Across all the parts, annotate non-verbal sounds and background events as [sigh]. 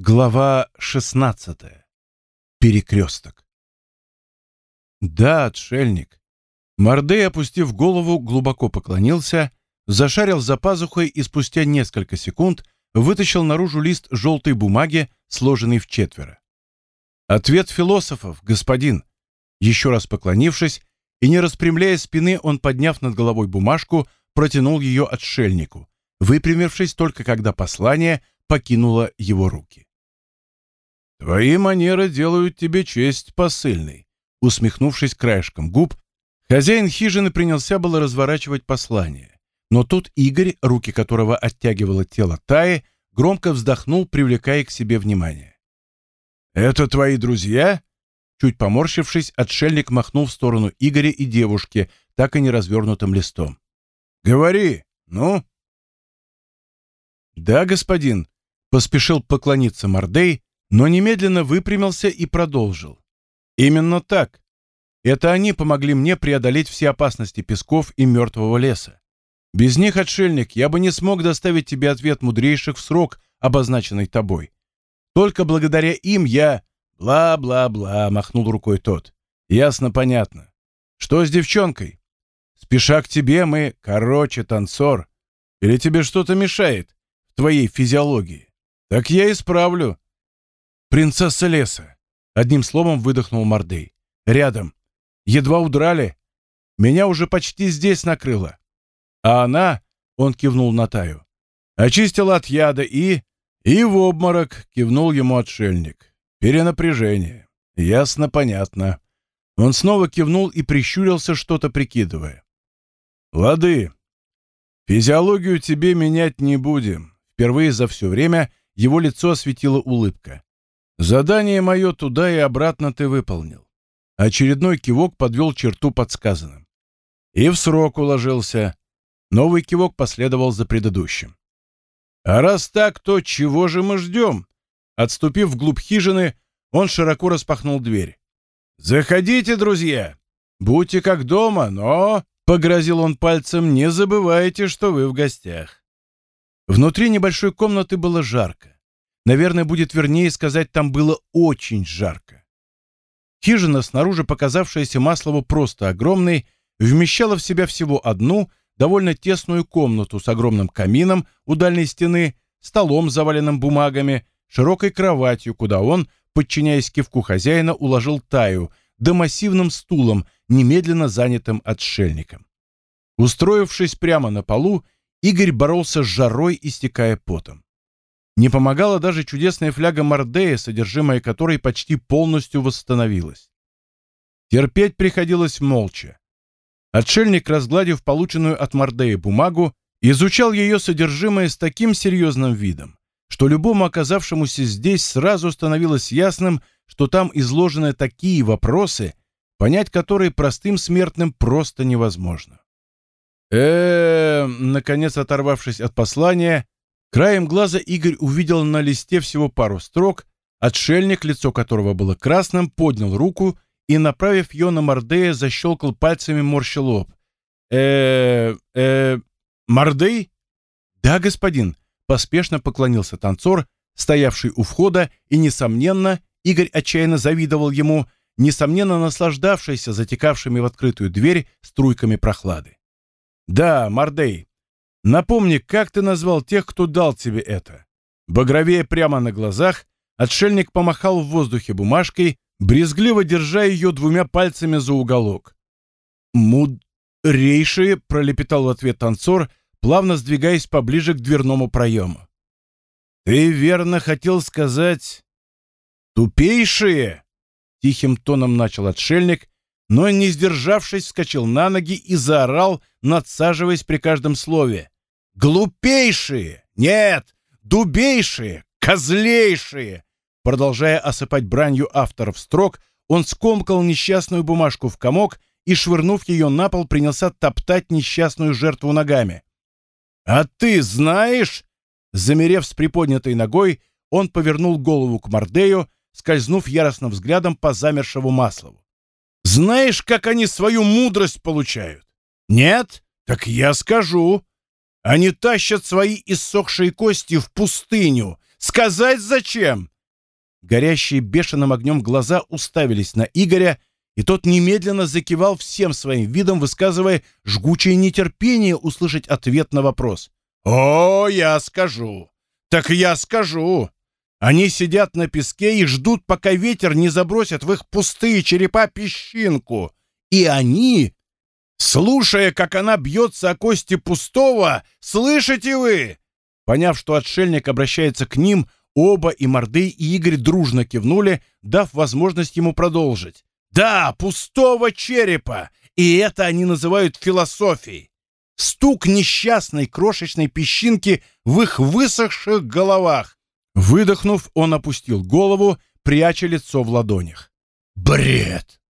Глава 16. Перекресток. Да, отшельник. Мордей, опустив голову, глубоко поклонился, зашарил за пазухой и спустя несколько секунд вытащил наружу лист желтой бумаги, сложенный в четверо. Ответ философов, господин. Еще раз поклонившись и не распрямляя спины, он, подняв над головой бумажку, протянул ее отшельнику, выпрямившись только когда послание покинуло его руки. «Твои манеры делают тебе честь, посыльный», усмехнувшись краешком губ, хозяин хижины принялся было разворачивать послание. Но тут Игорь, руки которого оттягивало тело Таи, громко вздохнул, привлекая к себе внимание. «Это твои друзья?» Чуть поморщившись, отшельник махнул в сторону Игоря и девушки, так и не развернутым листом. «Говори, ну?» «Да, господин», — поспешил поклониться Мордей, но немедленно выпрямился и продолжил. «Именно так. Это они помогли мне преодолеть все опасности песков и мертвого леса. Без них, отшельник, я бы не смог доставить тебе ответ мудрейших в срок, обозначенный тобой. Только благодаря им я...» «Бла-бла-бла», — махнул рукой тот. «Ясно, понятно. Что с девчонкой? Спеша к тебе мы... Короче, танцор. Или тебе что-то мешает в твоей физиологии? Так я исправлю. «Принцесса леса!» — одним словом выдохнул Мордей. «Рядом. Едва удрали. Меня уже почти здесь накрыло. А она, — он кивнул на Таю, — очистила от яда и... И в обморок, — кивнул ему отшельник. Перенапряжение. Ясно, понятно. Он снова кивнул и прищурился, что-то прикидывая. «Лады. Физиологию тебе менять не будем». Впервые за все время его лицо осветила улыбка. Задание мое туда и обратно ты выполнил. Очередной кивок подвел черту подсказанным. И в срок уложился. Новый кивок последовал за предыдущим. А раз так, то чего же мы ждем? Отступив вглубь хижины, он широко распахнул дверь. «Заходите, друзья! Будьте как дома, но...» — погрозил он пальцем, «не забывайте, что вы в гостях». Внутри небольшой комнаты было жарко. Наверное, будет вернее сказать, там было очень жарко. Хижина, снаружи показавшаяся Маслову просто огромной, вмещала в себя всего одну, довольно тесную комнату с огромным камином у дальней стены, столом, заваленным бумагами, широкой кроватью, куда он, подчиняясь кивку хозяина, уложил Таю, да массивным стулом, немедленно занятым отшельником. Устроившись прямо на полу, Игорь боролся с жарой, истекая потом. Не помогала даже чудесная фляга Мордея, содержимое которой почти полностью восстановилось. Терпеть приходилось молча. Отшельник, разгладив полученную от Мордея бумагу, изучал ее содержимое с таким серьезным видом, что любому оказавшемуся здесь сразу становилось ясным, что там изложены такие вопросы, понять которые простым смертным просто невозможно. э наконец оторвавшись от послания, Краем глаза Игорь увидел на листе всего пару строк, отшельник, лицо которого было красным, поднял руку и, направив ее на Мордея, защелкал пальцами морща лоб. э э Мордей?» «Да, господин», — поспешно поклонился танцор, стоявший у входа, и, несомненно, Игорь отчаянно завидовал ему, несомненно наслаждавшийся затекавшими в открытую дверь струйками прохлады. «Да, Мордей, Напомни, как ты назвал тех, кто дал тебе это?» Багровее прямо на глазах, отшельник помахал в воздухе бумажкой, брезгливо держа ее двумя пальцами за уголок. «Мудрейшие», — пролепетал в ответ танцор, плавно сдвигаясь поближе к дверному проему. «Ты верно хотел сказать...» «Тупейшие!» — тихим тоном начал отшельник, но, не сдержавшись, вскочил на ноги и заорал, надсаживаясь при каждом слове. Глупейшие! Нет! Дубейшие! Козлейшие! Продолжая осыпать бранью авторов строк, он скомкал несчастную бумажку в комок и, швырнув ее на пол, принялся топтать несчастную жертву ногами. «А ты знаешь?» Замерев с приподнятой ногой, он повернул голову к Мордею, скользнув яростным взглядом по замершему Маслову. «Знаешь, как они свою мудрость получают? Нет? Так я скажу. Они тащат свои иссохшие кости в пустыню, Сказать зачем?» Горящие бешеным огнем глаза уставились на Игоря, и тот немедленно закивал всем своим видом, высказывая жгучее нетерпение услышать ответ на вопрос. «О, я скажу! Так я скажу! Они сидят на песке и ждут, пока ветер не забросит в их пустые черепа песчинку. И они, слушая, как она бьется о кости пустого, слышите вы?» Поняв, что отшельник обращается к ним, оба и Мордей, и Игорь дружно кивнули, дав возможность ему продолжить. Да, пустого черепа, и это они называют философией. Стук несчастной крошечной песчинки в их высохших головах. Выдохнув, он опустил голову, пряча лицо в ладонях. Бред!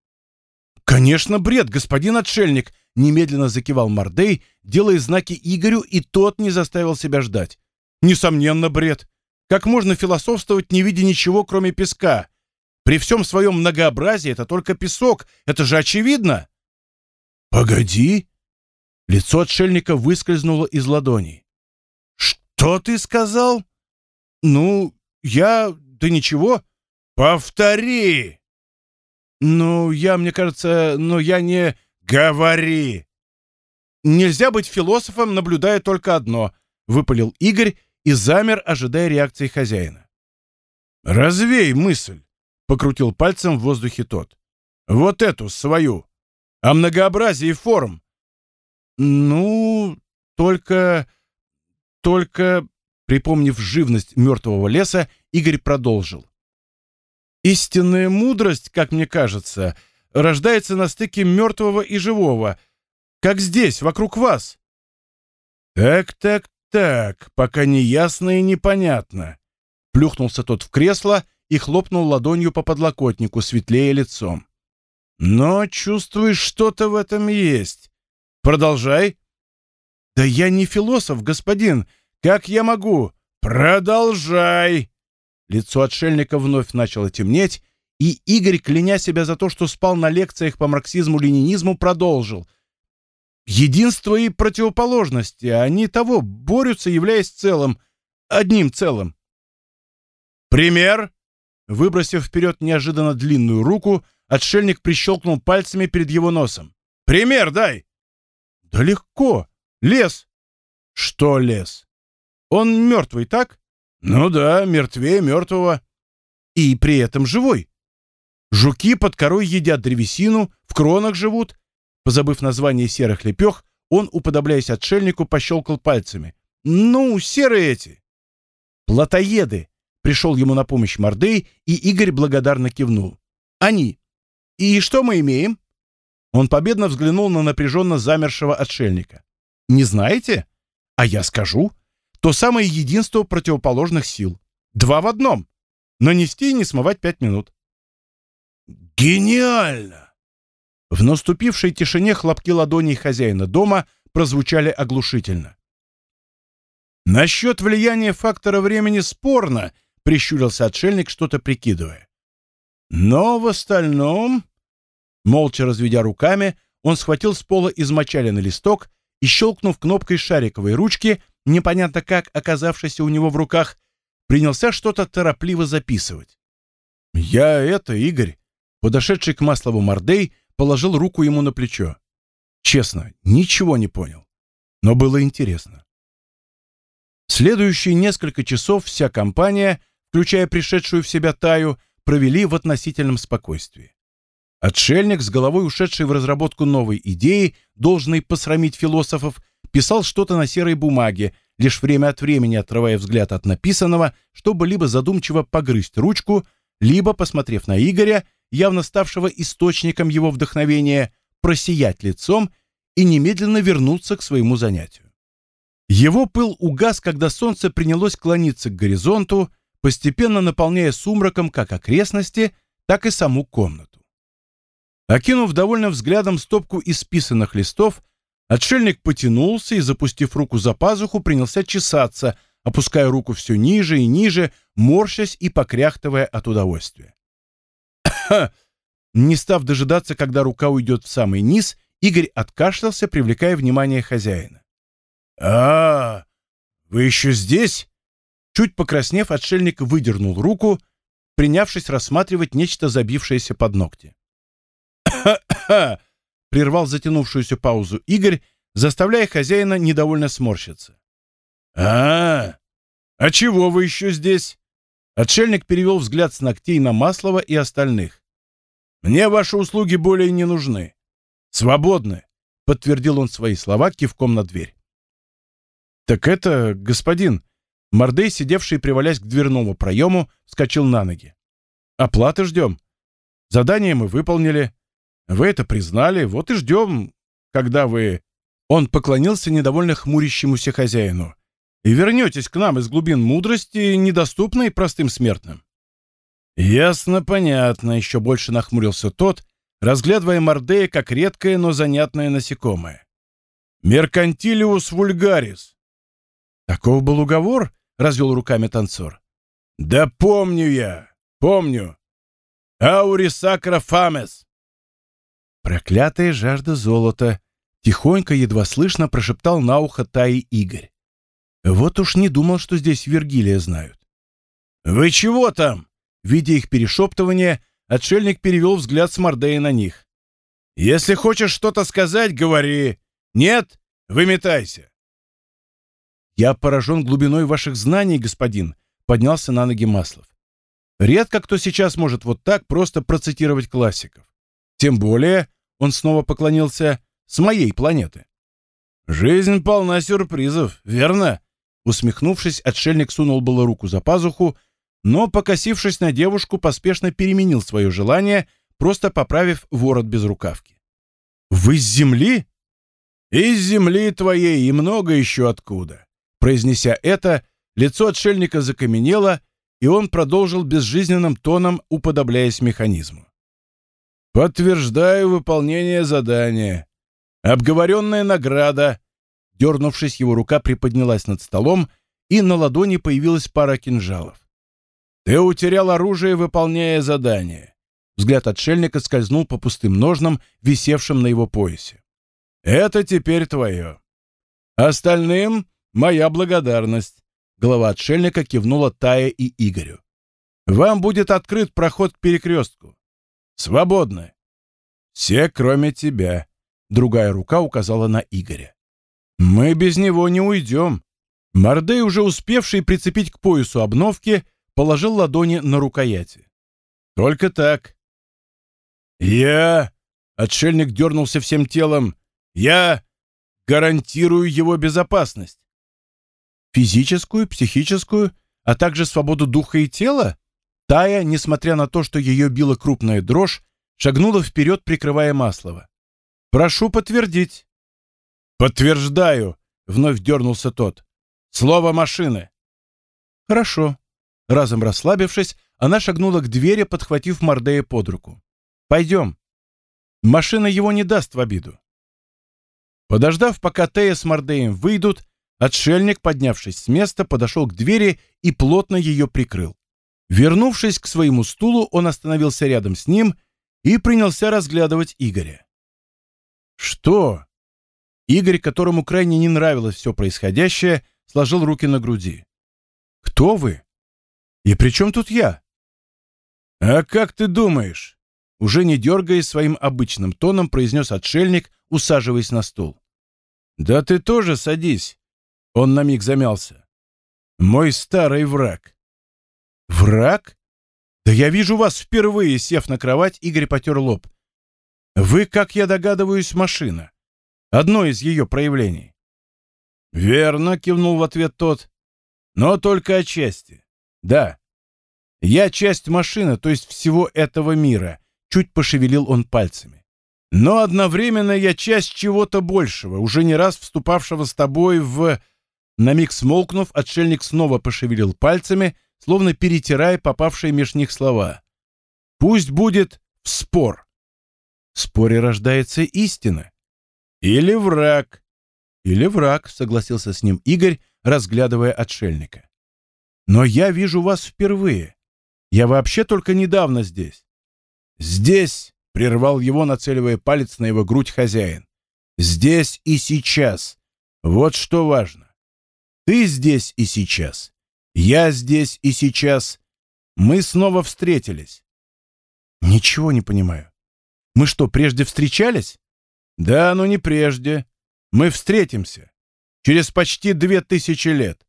Конечно, бред, господин отшельник, немедленно закивал Мордей, делая знаки Игорю, и тот не заставил себя ждать. Несомненно, бред. Как можно философствовать, не видя ничего, кроме песка? При всем своем многообразии это только песок, это же очевидно. Погоди. Лицо отшельника выскользнуло из ладоней. Что ты сказал? Ну, я... Да ничего. Повтори. Ну, я, мне кажется, но я не... Говори. Нельзя быть философом, наблюдая только одно, выпалил Игорь и замер, ожидая реакции хозяина. Развей мысль. Покрутил пальцем в воздухе тот. Вот эту, свою. О многообразии форм. Ну, только... Только... Припомнив живность мертвого леса, Игорь продолжил. Истинная мудрость, как мне кажется, рождается на стыке мертвого и живого, как здесь, вокруг вас. Так, так, так, пока не ясно и непонятно. Плюхнулся тот в кресло и хлопнул ладонью по подлокотнику, светлее лицом. «Но чувствуешь, что-то в этом есть. Продолжай». «Да я не философ, господин. Как я могу?» «Продолжай!» Лицо отшельника вновь начало темнеть, и Игорь, кляня себя за то, что спал на лекциях по марксизму-ленинизму, продолжил. «Единство и противоположности, они того, борются, являясь целым, одним целым». «Пример?» Выбросив вперед неожиданно длинную руку, отшельник прищелкнул пальцами перед его носом. «Пример дай!» «Да легко! Лес!» «Что лес?» «Он мертвый, так?» «Ну да, мертвее мертвого». «И при этом живой. Жуки под корой едят древесину, в кронах живут». Позабыв название серых лепех, он, уподобляясь отшельнику, пощелкал пальцами. «Ну, серые эти!» «Плотоеды!» Пришел ему на помощь Мордей, и Игорь благодарно кивнул. «Они. И что мы имеем?» Он победно взглянул на напряженно замершего отшельника. «Не знаете? А я скажу. То самое единство противоположных сил. Два в одном. Нанести и не смывать пять минут». «Гениально!» В наступившей тишине хлопки ладоней хозяина дома прозвучали оглушительно. «Насчет влияния фактора времени спорно», прищурился отшельник, что-то прикидывая. Но в остальном, молча разведя руками, он схватил с пола измочаленный листок и, щелкнув кнопкой шариковой ручки, непонятно как оказавшейся у него в руках, принялся что-то торопливо записывать. «Я это, Игорь», подошедший к Маслову Мордей, положил руку ему на плечо. Честно, ничего не понял, но было интересно. Следующие несколько часов вся компания включая пришедшую в себя Таю, провели в относительном спокойствии. Отшельник, с головой ушедший в разработку новой идеи, должный посрамить философов, писал что-то на серой бумаге, лишь время от времени отрывая взгляд от написанного, чтобы либо задумчиво погрызть ручку, либо, посмотрев на Игоря, явно ставшего источником его вдохновения, просиять лицом и немедленно вернуться к своему занятию. Его пыл угас, когда солнце принялось клониться к горизонту, постепенно наполняя сумраком как окрестности, так и саму комнату. Окинув довольным взглядом стопку исписанных листов, отшельник потянулся и, запустив руку за пазуху, принялся чесаться, опуская руку все ниже и ниже, морщась и покряхтывая от удовольствия. [coughs] Не став дожидаться, когда рука уйдет в самый низ, Игорь откашлялся, привлекая внимание хозяина. «А, вы еще здесь? Чуть покраснев, отшельник выдернул руку, принявшись рассматривать нечто забившееся под ногти. [coughs] Прервал затянувшуюся паузу Игорь, заставляя хозяина недовольно сморщиться. а, а чего вы еще здесь?» Отшельник перевел взгляд с ногтей на Маслова и остальных. «Мне ваши услуги более не нужны. Свободны», — подтвердил он свои слова кивком на дверь. «Так это, господин...» Мордей, сидевший, привалясь к дверному проему, вскочил на ноги. «Оплаты ждем. Задание мы выполнили. Вы это признали, вот и ждем, когда вы...» Он поклонился недовольно хмурящемуся хозяину и вернетесь к нам из глубин мудрости, недоступной простым смертным». «Ясно, понятно», — еще больше нахмурился тот, разглядывая Мордея как редкое, но занятное насекомое. «Меркантилиус вульгарис». «Таков был уговор?» — развел руками танцор. «Да помню я, помню. Аури сакра фамес». «Проклятая жажда золота», — тихонько, едва слышно прошептал на ухо Таи Игорь. Вот уж не думал, что здесь Вергилия знают. «Вы чего там?» Видя их перешептывание, отшельник перевел взгляд с Мордея на них. «Если хочешь что-то сказать, говори. Нет, выметайся». «Я поражен глубиной ваших знаний, господин», — поднялся на ноги Маслов. «Редко кто сейчас может вот так просто процитировать классиков. Тем более, — он снова поклонился, — с моей планеты». «Жизнь полна сюрпризов, верно?» Усмехнувшись, отшельник сунул было руку за пазуху, но, покосившись на девушку, поспешно переменил свое желание, просто поправив ворот без рукавки. «Вы с земли?» «Из земли твоей и много еще откуда». Произнеся это, лицо отшельника закаменело, и он продолжил безжизненным тоном, уподобляясь механизму. «Подтверждаю выполнение задания. Обговоренная награда Дернувшись, его рука приподнялась над столом, и на ладони появилась пара кинжалов. «Ты утерял оружие, выполняя задание». Взгляд отшельника скользнул по пустым ножнам, висевшим на его поясе. «Это теперь твое. Остальным моя благодарность». Голова отшельника кивнула Тая и Игорю. «Вам будет открыт проход к перекрестку. Свободны. Все, кроме тебя». Другая рука указала на Игоря. «Мы без него не уйдем». Мордей, уже успевший прицепить к поясу обновки, положил ладони на рукояти. «Только так». «Я...» — отшельник дернулся всем телом. «Я гарантирую его безопасность». «Физическую, психическую, а также свободу духа и тела?» Тая, несмотря на то, что ее била крупная дрожь, шагнула вперед, прикрывая Маслова. «Прошу подтвердить». «Подтверждаю!» — вновь дернулся тот. «Слово машины!» «Хорошо». Разом расслабившись, она шагнула к двери, подхватив Мордея под руку. «Пойдем. Машина его не даст в обиду». Подождав, пока Тея с Мордеем выйдут, отшельник, поднявшись с места, подошел к двери и плотно ее прикрыл. Вернувшись к своему стулу, он остановился рядом с ним и принялся разглядывать Игоря. «Что?» Игорь, которому крайне не нравилось все происходящее, сложил руки на груди. «Кто вы? И при чем тут я?» «А как ты думаешь?» Уже не дергаясь своим обычным тоном, произнес отшельник, усаживаясь на стул. «Да ты тоже садись!» Он на миг замялся. «Мой старый враг». «Враг? Да я вижу вас впервые!» Сев на кровать, Игорь потер лоб. «Вы, как я догадываюсь, машина одно из ее проявлений. «Верно», — кивнул в ответ тот, — «но только отчасти. Да, я часть машины, то есть всего этого мира», — чуть пошевелил он пальцами. «Но одновременно я часть чего-то большего, уже не раз вступавшего с тобой в...» На миг смолкнув, отшельник снова пошевелил пальцами, словно перетирая попавшие меж них слова. «Пусть будет в спор». В споре рождается истина. «Или враг». «Или враг», — согласился с ним Игорь, разглядывая отшельника. «Но я вижу вас впервые. Я вообще только недавно здесь». «Здесь», — прервал его, нацеливая палец на его грудь хозяин. «Здесь и сейчас. Вот что важно. Ты здесь и сейчас. Я здесь и сейчас. Мы снова встретились. Ничего не понимаю. Мы что, прежде встречались? Да, но не прежде. Мы встретимся. Через почти две тысячи лет.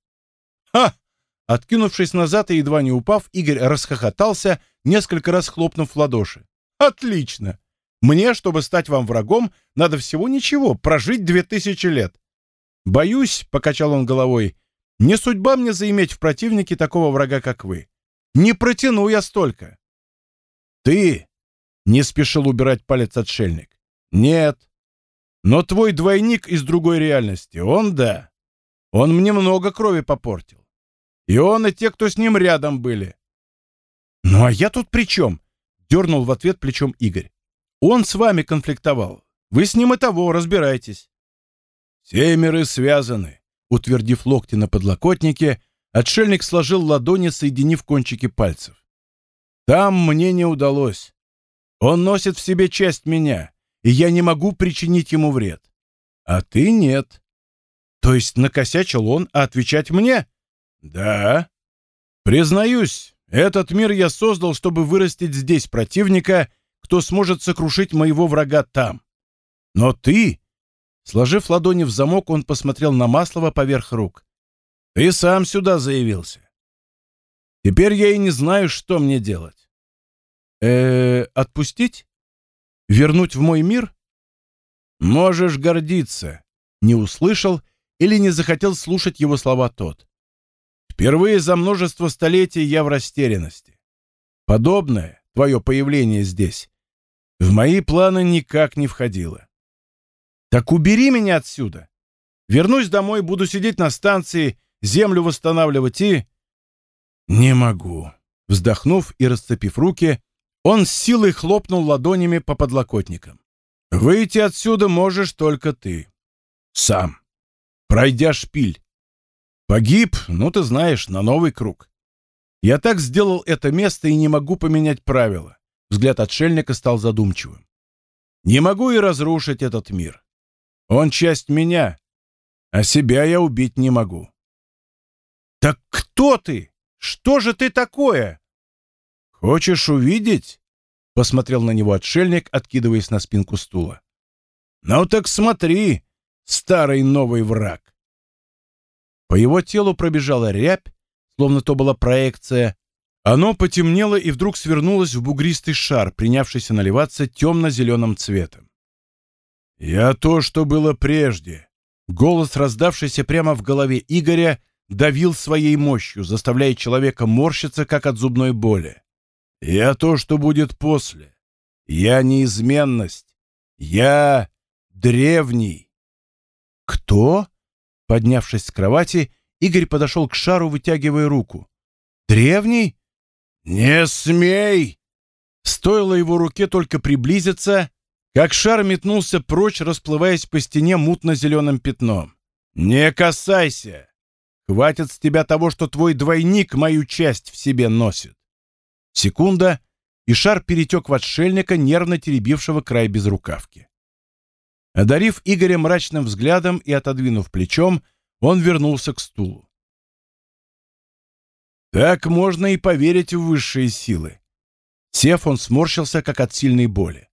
Ха! Откинувшись назад и едва не упав, Игорь расхохотался, несколько раз хлопнув в ладоши. Отлично! Мне, чтобы стать вам врагом, надо всего ничего, прожить две тысячи лет. Боюсь, — покачал он головой, — не судьба мне заиметь в противнике такого врага, как вы. Не протяну я столько. Ты, — не спешил убирать палец отшельник, — нет. Но твой двойник из другой реальности, он да. Он мне много крови попортил. И он, и те, кто с ним рядом были. «Ну а я тут при чем?» — дернул в ответ плечом Игорь. «Он с вами конфликтовал. Вы с ним и того разбирайтесь». «Все миры связаны», — утвердив локти на подлокотнике, отшельник сложил ладони, соединив кончики пальцев. «Там мне не удалось. Он носит в себе часть меня, и я не могу причинить ему вред. А ты нет». «То есть накосячил он, а отвечать мне?» Да. Признаюсь, этот мир я создал, чтобы вырастить здесь противника, кто сможет сокрушить моего врага там. Но ты... Сложив ладони в замок, он посмотрел на Маслова поверх рук. Ты сам сюда заявился. Теперь я и не знаю, что мне делать. Э, -э отпустить? Вернуть в мой мир? Можешь гордиться. Не услышал или не захотел слушать его слова тот. Впервые за множество столетий я в растерянности. Подобное, твое появление здесь, в мои планы никак не входило. Так убери меня отсюда. Вернусь домой, буду сидеть на станции, землю восстанавливать и... Не могу. Вздохнув и расцепив руки, он с силой хлопнул ладонями по подлокотникам. Выйти отсюда можешь только ты. Сам. Пройдя шпиль. Погиб, ну ты знаешь, на новый круг. Я так сделал это место и не могу поменять правила. Взгляд отшельника стал задумчивым. Не могу и разрушить этот мир. Он часть меня, а себя я убить не могу. Так кто ты? Что же ты такое? Хочешь увидеть? Посмотрел на него отшельник, откидываясь на спинку стула. Ну так смотри, старый новый враг. По его телу пробежала рябь, словно то была проекция. Оно потемнело и вдруг свернулось в бугристый шар, принявшийся наливаться темно-зеленым цветом. «Я то, что было прежде». Голос, раздавшийся прямо в голове Игоря, давил своей мощью, заставляя человека морщиться, как от зубной боли. «Я то, что будет после. Я неизменность. Я древний». «Кто?» Поднявшись с кровати, Игорь подошел к шару, вытягивая руку. «Древний?» «Не смей!» Стоило его руке только приблизиться, как шар метнулся прочь, расплываясь по стене мутно-зеленым пятном. «Не касайся! Хватит с тебя того, что твой двойник мою часть в себе носит!» Секунда, и шар перетек в отшельника, нервно теребившего край безрукавки. Одарив Игоря мрачным взглядом и отодвинув плечом, он вернулся к стулу. Так можно и поверить в высшие силы. Сев, он сморщился, как от сильной боли.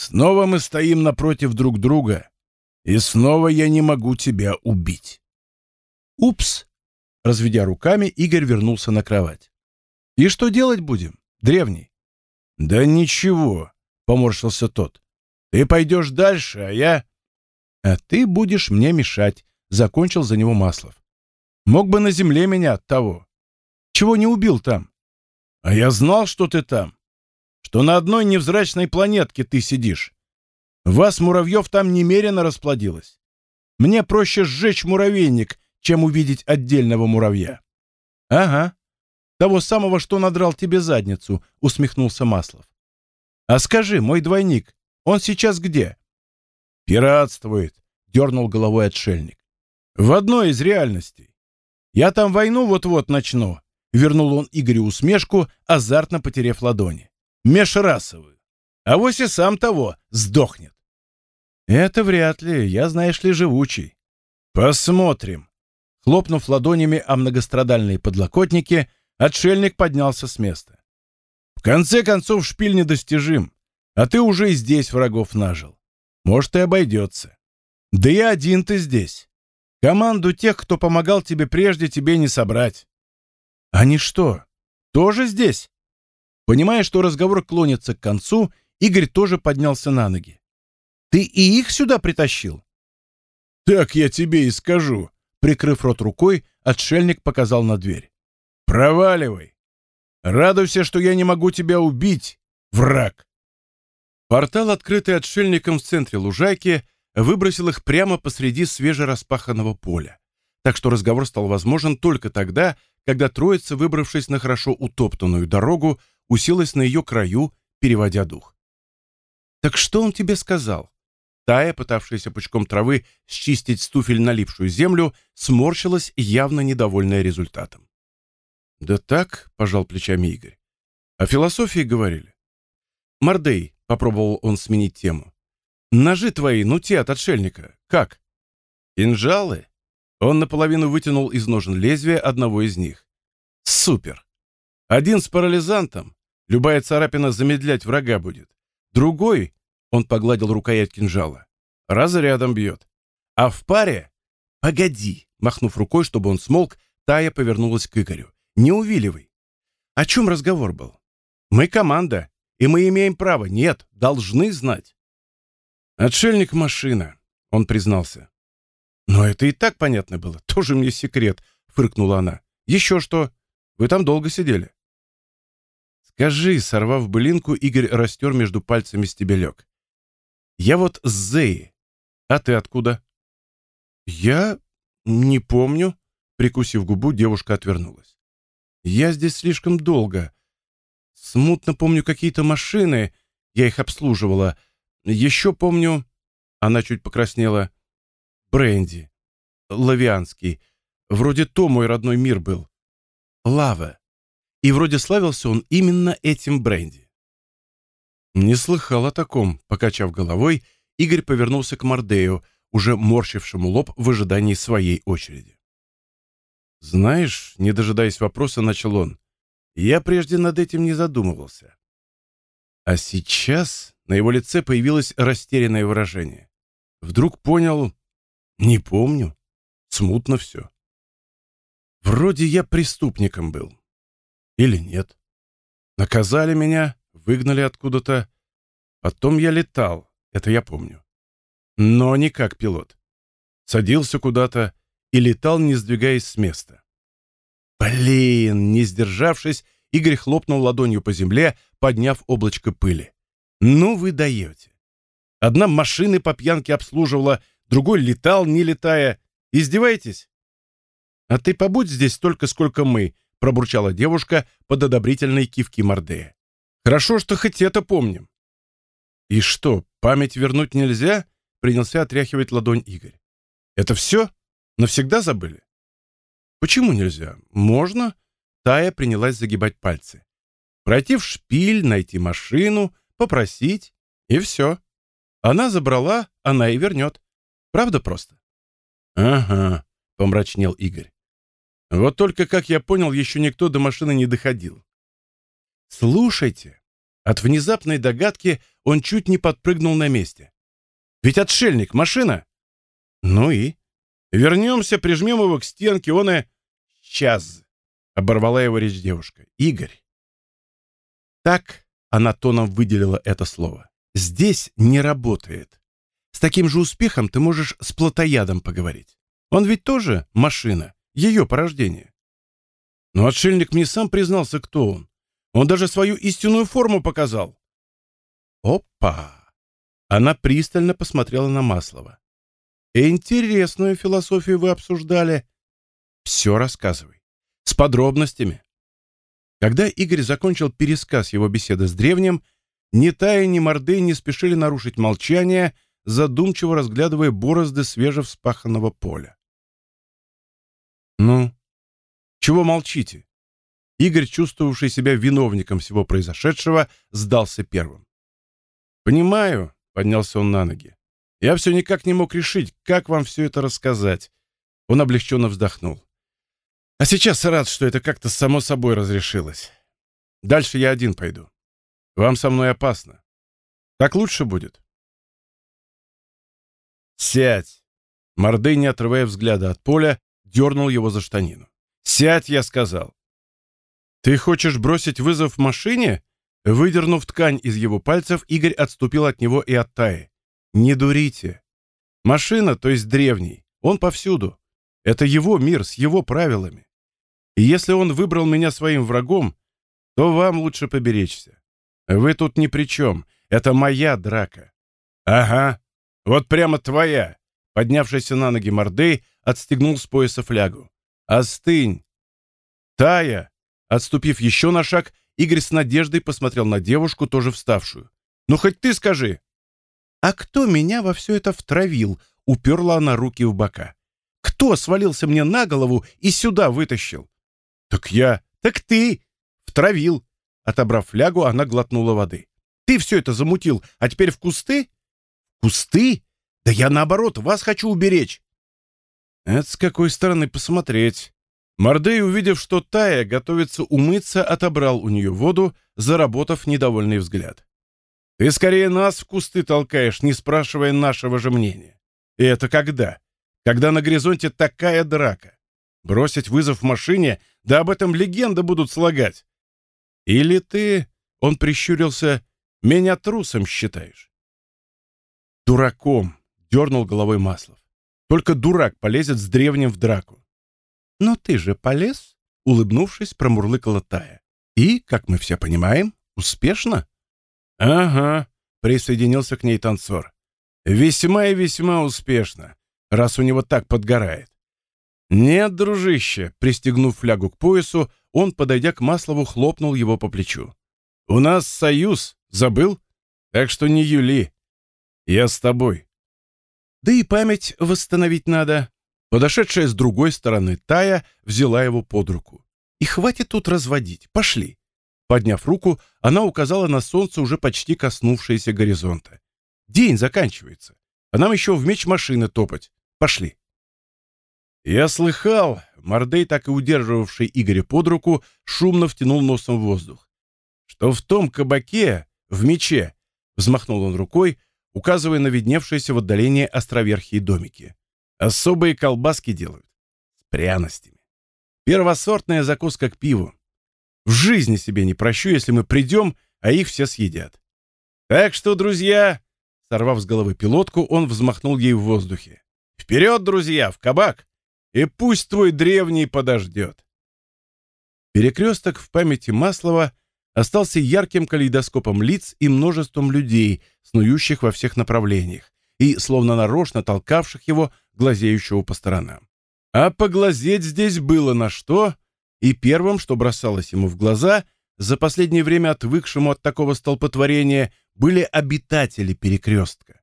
Снова мы стоим напротив друг друга, и снова я не могу тебя убить. Упс! Разведя руками, Игорь вернулся на кровать. И что делать будем, древний? Да ничего, поморщился тот. Ты пойдешь дальше, а я... А ты будешь мне мешать, закончил за него Маслов. Мог бы на земле меня от того. Чего не убил там? А я знал, что ты там. Что на одной невзрачной планетке ты сидишь. Вас, муравьев, там немерено расплодилось. Мне проще сжечь муравейник, чем увидеть отдельного муравья. Ага. Того самого, что надрал тебе задницу, усмехнулся Маслов. А скажи, мой двойник, он сейчас где?» «Пиратствует», — дернул головой отшельник. «В одной из реальностей. Я там войну вот-вот начну», — вернул он Игорю усмешку, азартно потеряв ладони. «Межрасовую. А вось и сам того сдохнет». «Это вряд ли. Я, знаешь ли, живучий». «Посмотрим». Хлопнув ладонями о многострадальные подлокотники, отшельник поднялся с места. В конце концов, шпиль недостижим, а ты уже и здесь врагов нажил. Может, и обойдется. Да и один ты здесь. Команду тех, кто помогал тебе прежде, тебе не собрать. Они что, тоже здесь? Понимая, что разговор клонится к концу, Игорь тоже поднялся на ноги. Ты и их сюда притащил? Так я тебе и скажу. Прикрыв рот рукой, отшельник показал на дверь. Проваливай. Радуйся, что я не могу тебя убить, враг. Портал, открытый отшельником в центре лужайки, выбросил их прямо посреди свежераспаханного поля. Так что разговор стал возможен только тогда, когда троица, выбравшись на хорошо утоптанную дорогу, уселась на ее краю, переводя дух. «Так что он тебе сказал?» Тая, пытавшаяся пучком травы счистить с туфель налипшую землю, сморщилась, явно недовольная результатом. «Да так», — пожал плечами Игорь. «О философии говорили». «Мордей», — попробовал он сменить тему. «Ножи твои, ну те от отшельника, как?» «Кинжалы?» Он наполовину вытянул из ножен лезвие одного из них. «Супер! Один с парализантом. Любая царапина замедлять врага будет. Другой, — он погладил рукоять кинжала, — разрядом бьет. А в паре... Погоди!» Махнув рукой, чтобы он смолк, Тая повернулась к Игорю. «Не увиливай. О чем разговор был? Мы команда, и мы имеем право, нет, должны знать». «Отшельник машина», — он признался. «Но это и так понятно было. Тоже мне секрет», — фыркнула она. «Еще что? Вы там долго сидели?» «Скажи», — сорвав былинку, Игорь растер между пальцами стебелек. «Я вот с Зеи. А ты откуда?» «Я не помню», — прикусив губу, девушка отвернулась. «Я здесь слишком долго. Смутно помню какие-то машины, я их обслуживала. Еще помню...» Она чуть покраснела. Бренди. Лавианский. Вроде то мой родной мир был. Лава. И вроде славился он именно этим бренди. Не слыхал о таком, покачав головой, Игорь повернулся к Мордею, уже морщившему лоб в ожидании своей очереди. «Знаешь, не дожидаясь вопроса, начал он, я прежде над этим не задумывался. А сейчас на его лице появилось растерянное выражение. Вдруг понял, не помню. Смутно все. Вроде я преступником был. Или нет. Наказали меня, выгнали откуда-то. Потом я летал, это я помню. Но не как пилот. Садился куда-то и летал, не сдвигаясь с места. Блин, не сдержавшись, Игорь хлопнул ладонью по земле, подняв облачко пыли. Ну вы даете. Одна машины по пьянке обслуживала, другой летал, не летая. Издеваетесь? А ты побудь здесь столько, сколько мы, пробурчала девушка под одобрительные кивки Мордея. Хорошо, что хоть это помним. И что, память вернуть нельзя? Принялся отряхивать ладонь Игорь. Это все? Навсегда забыли? Почему нельзя? Можно? Тая принялась загибать пальцы. Пройти в шпиль, найти машину, попросить, и все. Она забрала, она и вернет. Правда просто? Ага, помрачнел Игорь. Вот только, как я понял, еще никто до машины не доходил. Слушайте, от внезапной догадки он чуть не подпрыгнул на месте. Ведь отшельник, машина. Ну и? Вернемся, прижмем его к стенке, он и... Сейчас, оборвала его речь девушка. Игорь. Так она тоном выделила это слово. Здесь не работает. С таким же успехом ты можешь с плотоядом поговорить. Он ведь тоже машина, ее порождение. Но отшельник мне сам признался, кто он. Он даже свою истинную форму показал. Опа! Она пристально посмотрела на Маслова. Интересную философию вы обсуждали. Все рассказывай. С подробностями. Когда Игорь закончил пересказ его беседы с древним, ни Тая, ни Мордей не спешили нарушить молчание, задумчиво разглядывая борозды свежевспаханного поля. «Ну, чего молчите?» Игорь, чувствовавший себя виновником всего произошедшего, сдался первым. «Понимаю», — поднялся он на ноги. «Я все никак не мог решить, как вам все это рассказать. Он облегченно вздохнул. А сейчас рад, что это как-то само собой разрешилось. Дальше я один пойду. Вам со мной опасно. Так лучше будет. Сядь. Мордей, не отрывая взгляда от поля, дернул его за штанину. «Сядь!» — я сказал. «Ты хочешь бросить вызов машине?» Выдернув ткань из его пальцев, Игорь отступил от него и от Таи. «Не дурите. Машина, то есть древний, он повсюду. Это его мир с его правилами. И если он выбрал меня своим врагом, то вам лучше поберечься. Вы тут ни при чем. Это моя драка». «Ага, вот прямо твоя!» Поднявшийся на ноги Мордей отстегнул с пояса флягу. «Остынь!» «Тая!» Отступив еще на шаг, Игорь с надеждой посмотрел на девушку, тоже вставшую. «Ну, хоть ты скажи!» «А кто меня во все это втравил?» — уперла она руки в бока. «Кто свалился мне на голову и сюда вытащил?» «Так я...» «Так ты!» «Втравил!» Отобрав флягу, она глотнула воды. «Ты все это замутил, а теперь в кусты?» «Кусты? Да я, наоборот, вас хочу уберечь!» Это с какой стороны посмотреть. Мордей, увидев, что Тая готовится умыться, отобрал у нее воду, заработав недовольный взгляд. «Ты скорее нас в кусты толкаешь, не спрашивая нашего же мнения. И это когда? Когда на горизонте такая драка? Бросить вызов машине, да об этом легенды будут слагать. Или ты, — он прищурился, — меня трусом считаешь?» «Дураком», — дернул головой Маслов. Только дурак полезет с древним в драку. Но ты же полез, улыбнувшись, промурлыкала Тая. И, как мы все понимаем, успешно? Ага, присоединился к ней танцор. Весьма и весьма успешно, раз у него так подгорает. Нет, дружище, пристегнув флягу к поясу, он, подойдя к Маслову, хлопнул его по плечу. У нас союз, забыл? Так что не юли. Я с тобой. Да и память восстановить надо. Подошедшая с другой стороны Тая взяла его под руку. И хватит тут разводить, пошли. Подняв руку, она указала на солнце, уже почти коснувшееся горизонта. День заканчивается, а нам еще в меч машины топать. Пошли. Я слыхал, Мордей, так и удерживавший Игоря под руку, шумно втянул носом в воздух. Что в том кабаке, в мече, взмахнул он рукой, указывая на видневшиеся в отдалении островерхие домики. Особые колбаски делают. С пряностями. Первосортная закуска к пиву. В жизни себе не прощу, если мы придем, а их все съедят. Так что, друзья, сорвав с головы пилотку, он взмахнул ей в воздухе. Вперед, друзья, в кабак! И пусть твой древний подождет. Перекресток в памяти Маслова остался ярким калейдоскопом лиц и множеством людей, снующих во всех направлениях, и словно нарочно толкавших его, глазеющего по сторонам. А поглазеть здесь было на что, и первым, что бросалось ему в глаза, за последнее время отвыкшему от такого столпотворения, были обитатели перекрестка.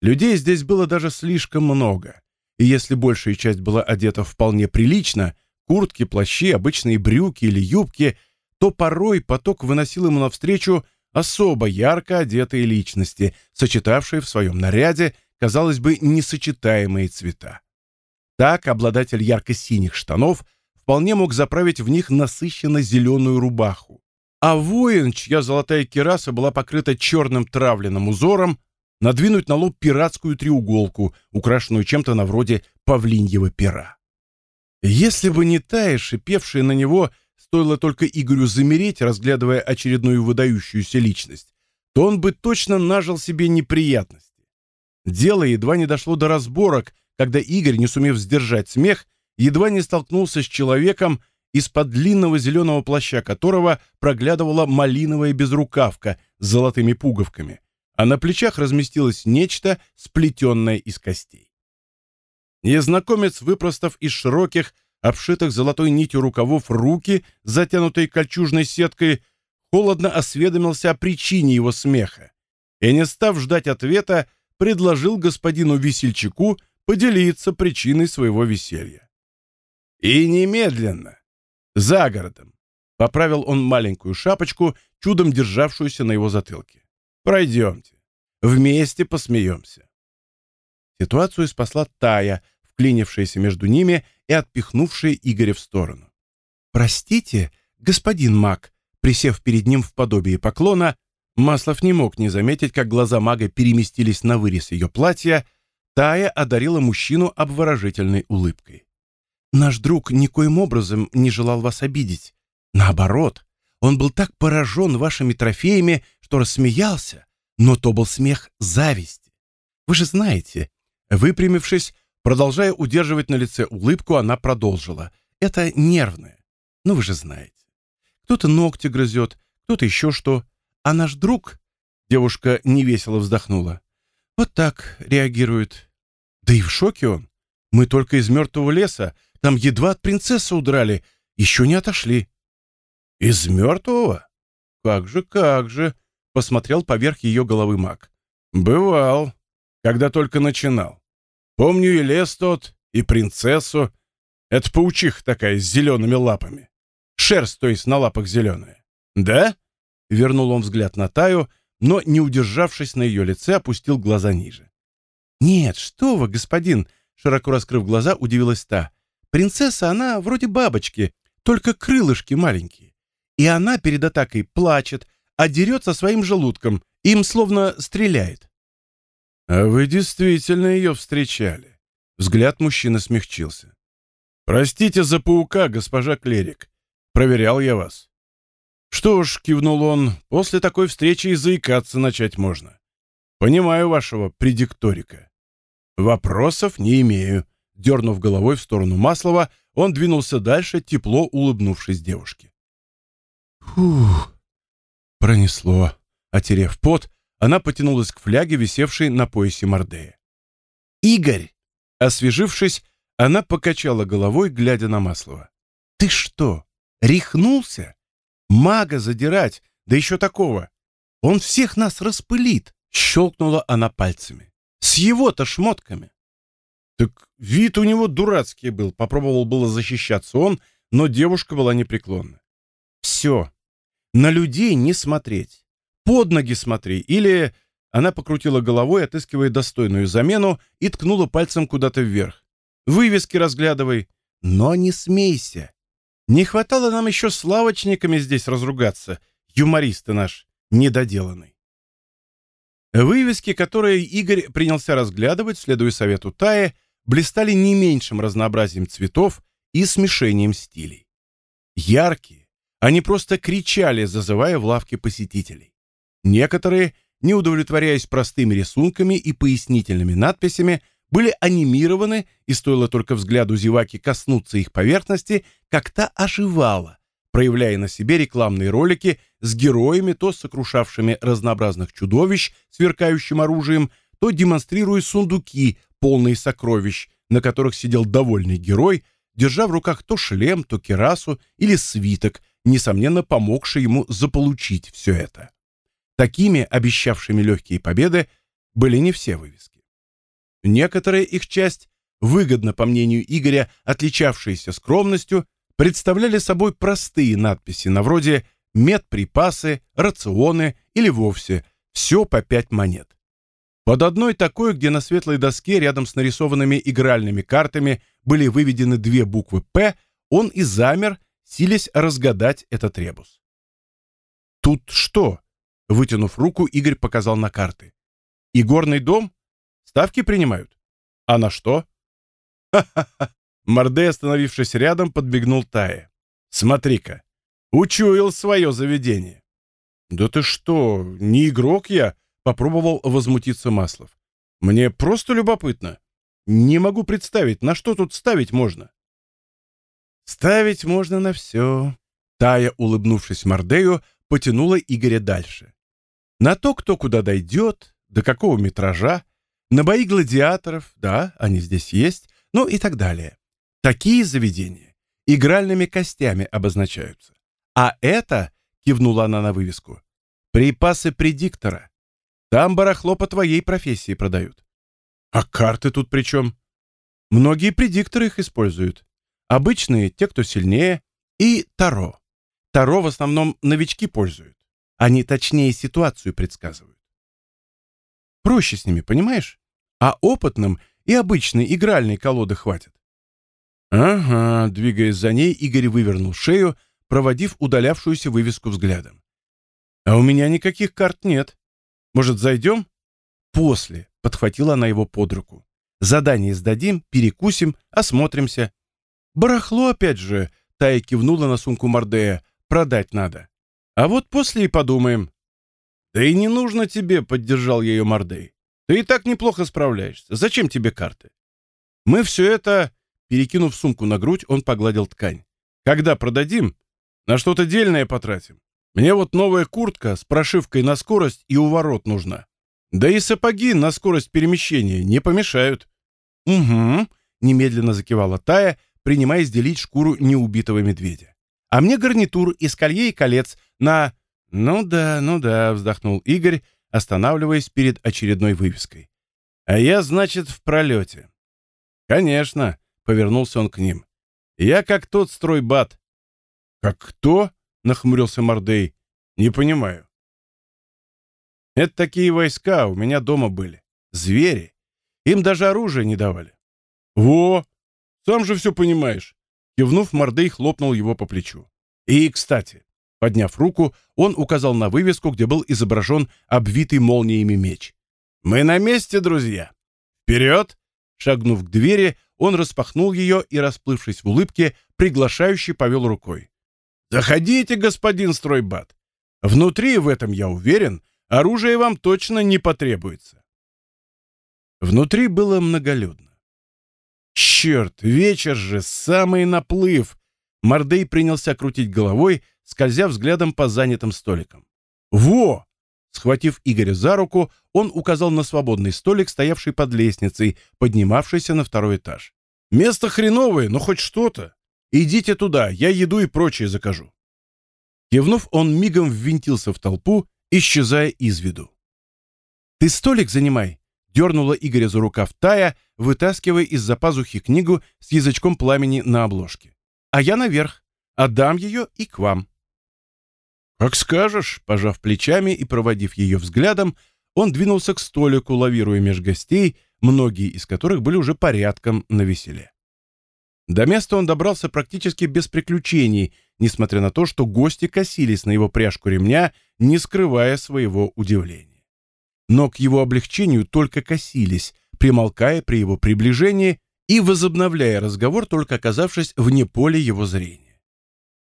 Людей здесь было даже слишком много, и если большая часть была одета вполне прилично, куртки, плащи, обычные брюки или юбки — то порой поток выносил ему навстречу особо ярко одетые личности, сочетавшие в своем наряде, казалось бы, несочетаемые цвета. Так обладатель ярко-синих штанов вполне мог заправить в них насыщенно-зеленую рубаху. А воин, чья золотая кераса была покрыта черным травленным узором, надвинуть на лоб пиратскую треуголку, украшенную чем-то на вроде павлиньего пера. Если бы не тая, шипевшая на него Стоило только Игорю замереть, разглядывая очередную выдающуюся личность, то он бы точно нажил себе неприятности. Дело едва не дошло до разборок, когда Игорь, не сумев сдержать смех, едва не столкнулся с человеком, из-под длинного зеленого плаща которого проглядывала малиновая безрукавка с золотыми пуговками, а на плечах разместилось нечто, сплетенное из костей. Незнакомец, выпростав из широких, обшитых золотой нитью рукавов руки, затянутые кольчужной сеткой, холодно осведомился о причине его смеха и, не став ждать ответа, предложил господину весельчаку поделиться причиной своего веселья. «И немедленно! За городом!» — поправил он маленькую шапочку, чудом державшуюся на его затылке. «Пройдемте. Вместе посмеемся». Ситуацию спасла Тая, вклинившаяся между ними и отпихнувшая Игоря в сторону. «Простите, господин маг», присев перед ним в подобии поклона, Маслов не мог не заметить, как глаза мага переместились на вырез ее платья, Тая одарила мужчину обворожительной улыбкой. «Наш друг никоим образом не желал вас обидеть. Наоборот, он был так поражен вашими трофеями, что рассмеялся, но то был смех зависти. Вы же знаете, выпрямившись, продолжая удерживать на лице улыбку, она продолжила. Это нервное. Ну вы же знаете. Кто-то ногти грызет, кто-то еще что. А наш друг, девушка невесело вздохнула, вот так реагирует. Да и в шоке он. Мы только из мертвого леса, там едва от принцессы удрали, еще не отошли. Из мертвого? Как же, как же, посмотрел поверх ее головы маг. Бывал, когда только начинал. Помню и лес тот, и принцессу. Это паучиха такая с зелеными лапами. Шерсть, то есть, на лапах зеленая. Да? Вернул он взгляд на Таю, но, не удержавшись на ее лице, опустил глаза ниже. «Нет, что вы, господин!» Широко раскрыв глаза, удивилась та. «Принцесса, она вроде бабочки, только крылышки маленькие. И она перед атакой плачет, а дерется своим желудком, им словно стреляет». «А вы действительно ее встречали?» Взгляд мужчины смягчился. «Простите за паука, госпожа Клерик. Проверял я вас. «Что ж», — кивнул он, — «после такой встречи и заикаться начать можно. Понимаю вашего предикторика». «Вопросов не имею», — дернув головой в сторону Маслова, он двинулся дальше, тепло улыбнувшись девушке. «Фух, пронесло». Отерев пот, она потянулась к фляге, висевшей на поясе Мордея. «Игорь!» Освежившись, она покачала головой, глядя на Маслова. «Ты что, рехнулся?» Мага задирать, да еще такого. Он всех нас распылит, щелкнула она пальцами. С его-то шмотками. Так вид у него дурацкий был, попробовал было защищаться он, но девушка была непреклонна. Все. На людей не смотреть. Под ноги смотри. Или... Она покрутила головой, отыскивая достойную замену, и ткнула пальцем куда-то вверх. «Вывески разглядывай, но не смейся. Не хватало нам еще с лавочниками здесь разругаться, юмористы наш недоделанный. Вывески, которые Игорь принялся разглядывать, следуя совету Тая, блистали не меньшим разнообразием цветов и смешением стилей. Яркие, они просто кричали, зазывая в лавке посетителей. Некоторые, не удовлетворяясь простыми рисунками и пояснительными надписями, были анимированы, и стоило только взгляду зеваки коснуться их поверхности, как та оживала, проявляя на себе рекламные ролики с героями, то сокрушавшими разнообразных чудовищ сверкающим оружием, то демонстрируя сундуки, полные сокровищ, на которых сидел довольный герой, держа в руках то шлем, то кирасу или свиток, несомненно помогший ему заполучить все это. Такими, обещавшими легкие победы, были не все вывески. Некоторая их часть, выгодно, по мнению Игоря, отличавшиеся скромностью, представляли собой простые надписи на вроде «медприпасы», «рационы» или вовсе «все по пять монет». Под одной такой, где на светлой доске рядом с нарисованными игральными картами были выведены две буквы «П», он и замер, силясь разгадать этот ребус. «Тут что?» — вытянув руку, Игорь показал на карты. «Игорный дом? Ставки принимают? А на что? Ха-ха-ха. Мордей, остановившись рядом, подбегнул Тае. Смотри-ка, учуял свое заведение. Да ты что, не игрок я? Попробовал возмутиться Маслов. Мне просто любопытно. Не могу представить, на что тут ставить можно. Ставить можно на все. Тая, улыбнувшись Мордею, потянула Игоря дальше. На то, кто куда дойдет, до какого метража, на бои гладиаторов, да, они здесь есть, ну и так далее. Такие заведения игральными костями обозначаются. А это, кивнула она на вывеску, припасы предиктора. Там барахло по твоей профессии продают. А карты тут при чем? Многие предикторы их используют. Обычные, те, кто сильнее, и Таро. Таро в основном новички пользуют. Они точнее ситуацию предсказывают. Проще с ними, понимаешь? а опытным И обычной игральной колоды хватит. Ага, двигаясь за ней, Игорь вывернул шею, проводив удалявшуюся вывеску взглядом. А у меня никаких карт нет. Может, зайдем? После, подхватила она его под руку. Задание сдадим, перекусим, осмотримся. Барахло опять же, Тая кивнула на сумку Мордея. Продать надо. А вот после и подумаем. Да и не нужно тебе, поддержал ее Мордей. Ты и так неплохо справляешься. Зачем тебе карты? Мы все это... Перекинув сумку на грудь, он погладил ткань. Когда продадим, на что-то дельное потратим. Мне вот новая куртка с прошивкой на скорость и уворот нужна. Да и сапоги на скорость перемещения не помешают. Угу, немедленно закивала Тая, принимаясь делить шкуру неубитого медведя. А мне гарнитур из колье и колец на... Ну да, ну да, вздохнул Игорь, останавливаясь перед очередной вывеской. А я, значит, в пролете. Конечно, повернулся он к ним. Я как тот стройбат. Как кто? нахмурился Мордей. Не понимаю. Это такие войска у меня дома были. Звери. Им даже оружие не давали. Во! Сам же все понимаешь. Кивнув, Мордей хлопнул его по плечу. И, кстати, подняв руку, он указал на вывеску, где был изображен обвитый молниями меч. «Мы на месте, друзья! Вперед!» Шагнув к двери, он распахнул ее и, расплывшись в улыбке, приглашающий повел рукой. «Заходите, господин стройбат. Внутри, в этом я уверен, оружие вам точно не потребуется». Внутри было многолюдно. Черт, вечер же, самый наплыв. Мордей принялся крутить головой, скользя взглядом по занятым столикам. Во! Схватив Игоря за руку, он указал на свободный столик, стоявший под лестницей, поднимавшийся на второй этаж. Место хреновое, но хоть что-то. Идите туда, я еду и прочее закажу. Кивнув, он мигом ввинтился в толпу, исчезая из виду. «Ты столик занимай!» — дернула Игоря за рукав Тая, вытаскивая из-за пазухи книгу с язычком пламени на обложке. «А я наверх. Отдам ее и к вам». «Как скажешь», — пожав плечами и проводив ее взглядом, он двинулся к столику, лавируя меж гостей, многие из которых были уже порядком на веселе. До места он добрался практически без приключений, несмотря на то, что гости косились на его пряжку ремня, не скрывая своего удивления. Но к его облегчению только косились, примолкая при его приближении и возобновляя разговор, только оказавшись вне поля его зрения.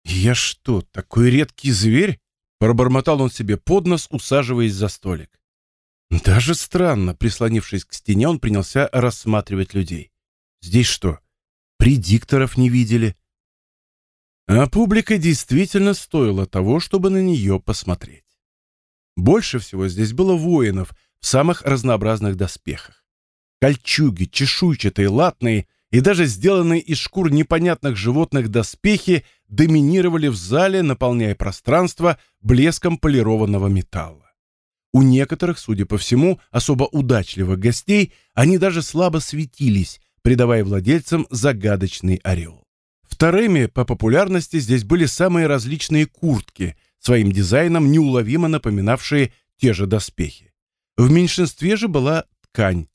«Я что, такой редкий зверь?» — пробормотал он себе под нос, усаживаясь за столик. Даже странно, прислонившись к стене, он принялся рассматривать людей. «Здесь что, предикторов не видели. А публика действительно стоила того, чтобы на нее посмотреть. Больше всего здесь было воинов в самых разнообразных доспехах. Кольчуги, чешуйчатые, латные и даже сделанные из шкур непонятных животных доспехи доминировали в зале, наполняя пространство блеском полированного металла. У некоторых, судя по всему, особо удачливых гостей, они даже слабо светились, придавая владельцам загадочный орел. Вторыми по популярности здесь были самые различные куртки, своим дизайном неуловимо напоминавшие те же доспехи. В меньшинстве же была ткань.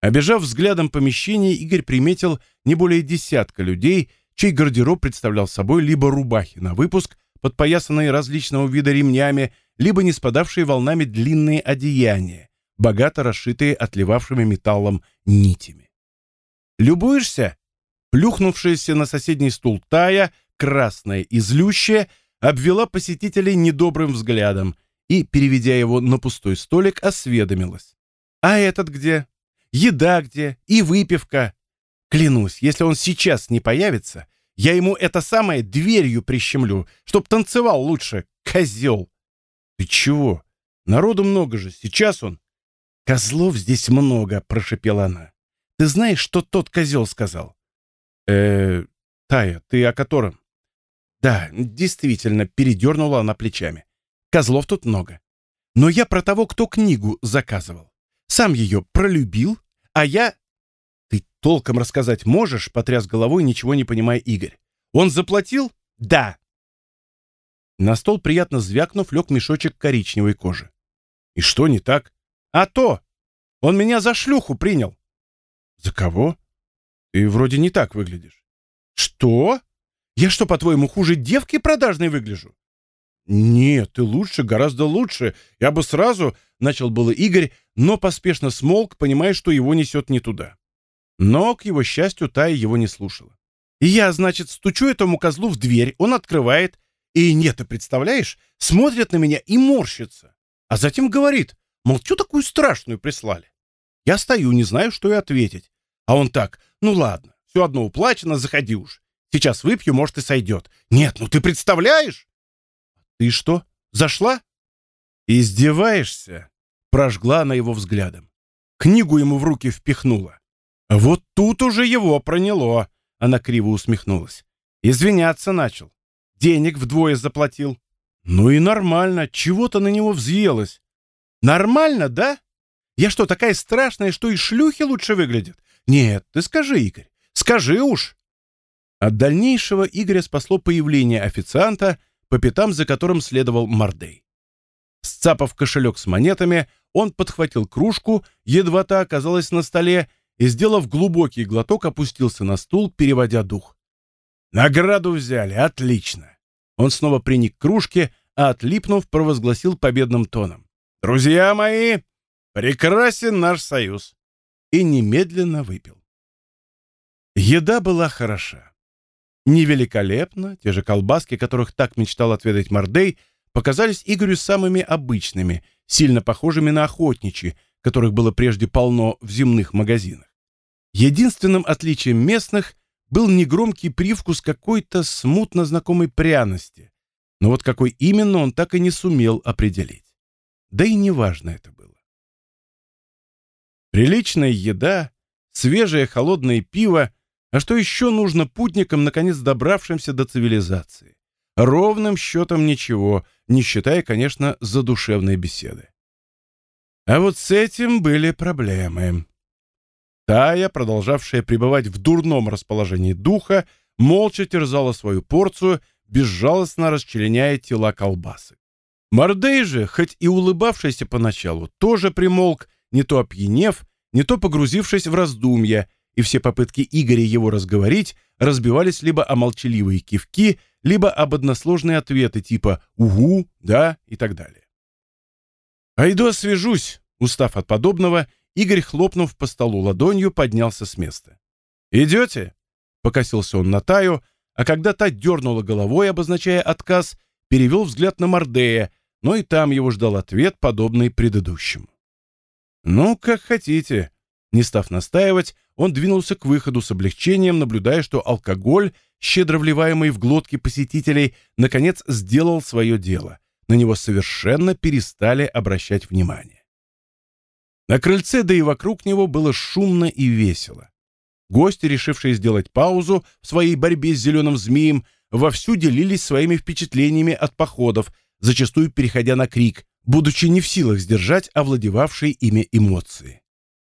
Обежав взглядом помещение, Игорь приметил не более десятка людей, чей гардероб представлял собой либо рубахи на выпуск, подпоясанные различного вида ремнями, либо не спадавшие волнами длинные одеяния, богато расшитые отливавшими металлом нитями. Любуешься?» Плюхнувшаяся на соседний стул Тая, красная и злющая, обвела посетителей недобрым взглядом и, переведя его на пустой столик, осведомилась. «А этот где? Еда где? И выпивка? Клянусь, если он сейчас не появится, я ему это самое дверью прищемлю, чтоб танцевал лучше, козел!» «Ты чего? Народу много же, сейчас он...» «Козлов здесь много», — прошепела она. Ты знаешь, что тот козел сказал? э Тая, ты о котором? Да, действительно, передернула она плечами. Козлов тут много. Но я про того, кто книгу заказывал. Сам ее пролюбил, а я... Ты толком рассказать можешь? Потряс головой, ничего не понимая Игорь. Он заплатил? Да. На стол, приятно звякнув, лег мешочек коричневой кожи. И что не так? А то! Он меня за шлюху принял. За кого? Ты вроде не так выглядишь. Что? Я что, по-твоему, хуже девки продажной выгляжу? Нет, ты лучше, гораздо лучше. Я бы сразу, начал было Игорь, но поспешно смолк, понимая, что его несет не туда. Но, к его счастью, Тая его не слушала. И я, значит, стучу этому козлу в дверь, он открывает, и нет, ты представляешь, смотрит на меня и морщится. А затем говорит, мол, что такую страшную прислали? Я стою, не знаю, что и ответить. А он так, ну ладно, все одно уплачено, заходи уж. Сейчас выпью, может, и сойдет. Нет, ну ты представляешь? Ты что, зашла? Издеваешься? Прожгла она его взглядом. Книгу ему в руки впихнула. Вот тут уже его проняло. Она криво усмехнулась. Извиняться начал. Денег вдвое заплатил. Ну и нормально, чего-то на него взъелось. Нормально, да? Я что, такая страшная, что и шлюхи лучше выглядят? Нет, ты скажи, Игорь, скажи уж. От дальнейшего Игоря спасло появление официанта, по пятам за которым следовал Мордей. Сцапав кошелек с монетами, он подхватил кружку, едва та оказалась на столе, и, сделав глубокий глоток, опустился на стул, переводя дух. «Награду взяли, отлично!» Он снова приник к кружке, а, отлипнув, провозгласил победным тоном. «Друзья мои, прекрасен наш союз!» И немедленно выпил. Еда была хороша. Невеликолепно, те же колбаски, которых так мечтал отведать Мордей, показались Игорю самыми обычными, сильно похожими на охотничьи, которых было прежде полно в земных магазинах. Единственным отличием местных был негромкий привкус какой-то смутно знакомой пряности, но вот какой именно он так и не сумел определить. Да и неважно это было. Приличная еда, свежее холодное пиво, а что еще нужно путникам, наконец добравшимся до цивилизации? Ровным счетом ничего, не считая, конечно, задушевной беседы. А вот с этим были проблемы. Тая, продолжавшая пребывать в дурном расположении духа, молча терзала свою порцию, безжалостно расчленяя тела колбасы. Мордей же, хоть и улыбавшийся поначалу, тоже примолк, не то опьянев, не то погрузившись в раздумья, и все попытки Игоря его разговорить разбивались либо о молчаливые кивки, либо об односложные ответы типа «угу», «да» и так далее. «Пойду освежусь», устав от подобного, Игорь, хлопнув по столу ладонью, поднялся с места. «Идете?» — покосился он на Таю, а когда та дернула головой, обозначая отказ, перевел взгляд на Мордея, но и там его ждал ответ, подобный предыдущему. «Ну, как хотите». Не став настаивать, он двинулся к выходу с облегчением, наблюдая, что алкоголь, щедро вливаемый в глотки посетителей, наконец сделал свое дело. На него совершенно перестали обращать внимание. На крыльце, да и вокруг него было шумно и весело. Гости, решившие сделать паузу в своей борьбе с зеленым змеем, вовсю делились своими впечатлениями от походов, зачастую переходя на крик, будучи не в силах сдержать овладевавшие ими эмоции.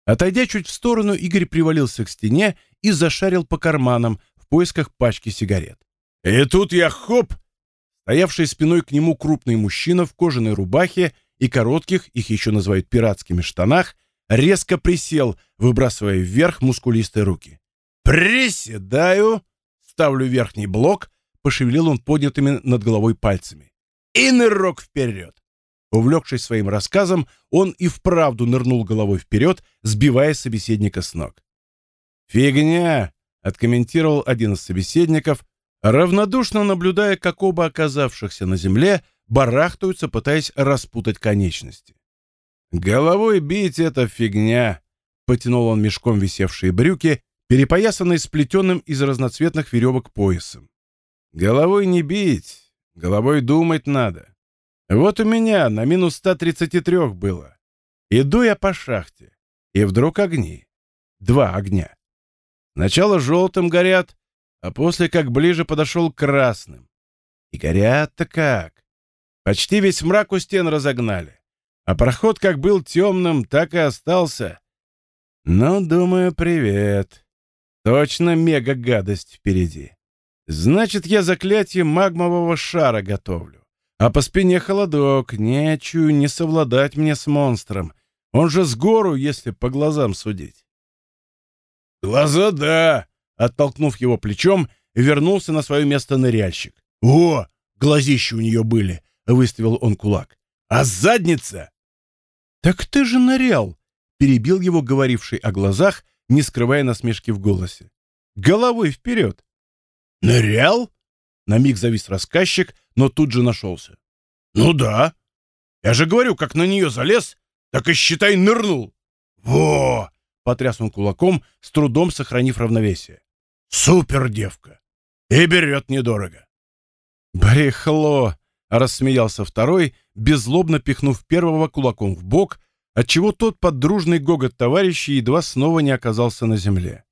Отойдя чуть в сторону, Игорь привалился к стене и зашарил по карманам в поисках пачки сигарет. И тут я хоп! Стоявший спиной к нему крупный мужчина в кожаной рубахе и коротких, их еще называют пиратскими штанах, резко присел, выбрасывая вверх мускулистые руки. «Приседаю!» Ставлю верхний блок, пошевелил он поднятыми над головой пальцами. И нырок вперед! Увлекшись своим рассказом, он и вправду нырнул головой вперед, сбивая собеседника с ног. «Фигня!» — откомментировал один из собеседников, равнодушно наблюдая, как оба оказавшихся на земле барахтаются, пытаясь распутать конечности. «Головой бить — это фигня!» — потянул он мешком висевшие брюки, перепоясанные сплетенным из разноцветных веревок поясом. «Головой не бить, головой думать надо. Вот у меня на минус 133 было. Иду я по шахте, и вдруг огни. Два огня. Сначала желтым горят, а после, как ближе подошел, красным. И горят-то как. Почти весь мрак у стен разогнали. А проход как был темным, так и остался. Ну, думаю, привет. Точно мега-гадость впереди. Значит, я заклятие магмового шара готовлю. А по спине холодок. Не чую не совладать мне с монстром. Он же с гору, если по глазам судить. «Глаза, да!» — оттолкнув его плечом, вернулся на свое место ныряльщик. «О, глазища у нее были!» — выставил он кулак. «А задница?» «Так ты же нырял!» — перебил его говоривший о глазах, не скрывая насмешки в голосе. «Головой вперед!» «Нырял?» — на миг завис рассказчик, но тут же нашелся. «Ну да. Я же говорю, как на нее залез, так и считай нырнул. Во!» — потряс он кулаком, с трудом сохранив равновесие. «Супер девка! И берет недорого!» «Брехло!» — рассмеялся второй, беззлобно пихнув первого кулаком в бок, отчего тот под дружный гогот товарищей едва снова не оказался на земле.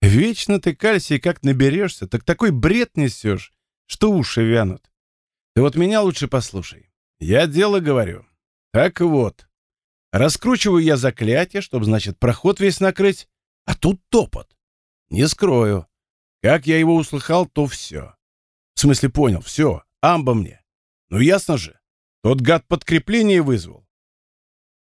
«Вечно ты кальсий как наберешься, так такой бред несешь, что уши вянут. Ты вот меня лучше послушай. Я дело говорю. Так вот, раскручиваю я заклятие, чтобы, значит, проход весь накрыть, а тут топот. Не скрою. Как я его услыхал, то все. В смысле, понял, все, амба мне. Ну, ясно же, тот гад подкрепление вызвал.